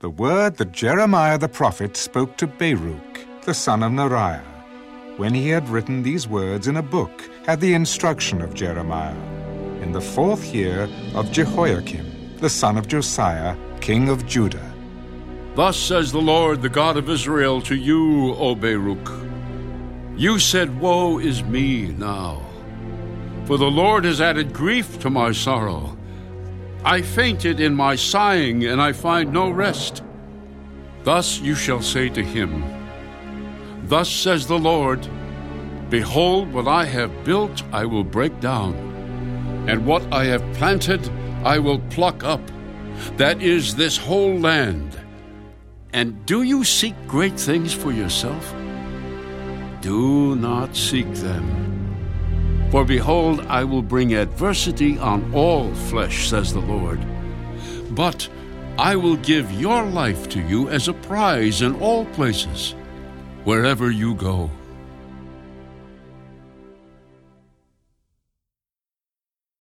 the word that Jeremiah the prophet spoke to Baruch, the son of Neriah, when he had written these words in a book at the instruction of Jeremiah, in the fourth year of Jehoiakim, the son of Josiah, king of Judah. Thus says the Lord, the God of Israel, to you, O Baruch. You said, Woe is me now, for the Lord has added grief to my sorrow. I fainted in my sighing, and I find no rest. Thus you shall say to him, Thus says the Lord, Behold, what I have built I will break down, and what I have planted I will pluck up. That is this whole land. And do you seek great things for yourself? Do not seek them. For behold, I will bring adversity on all flesh, says the Lord. But I will give your life to you as a prize in all places, wherever you go.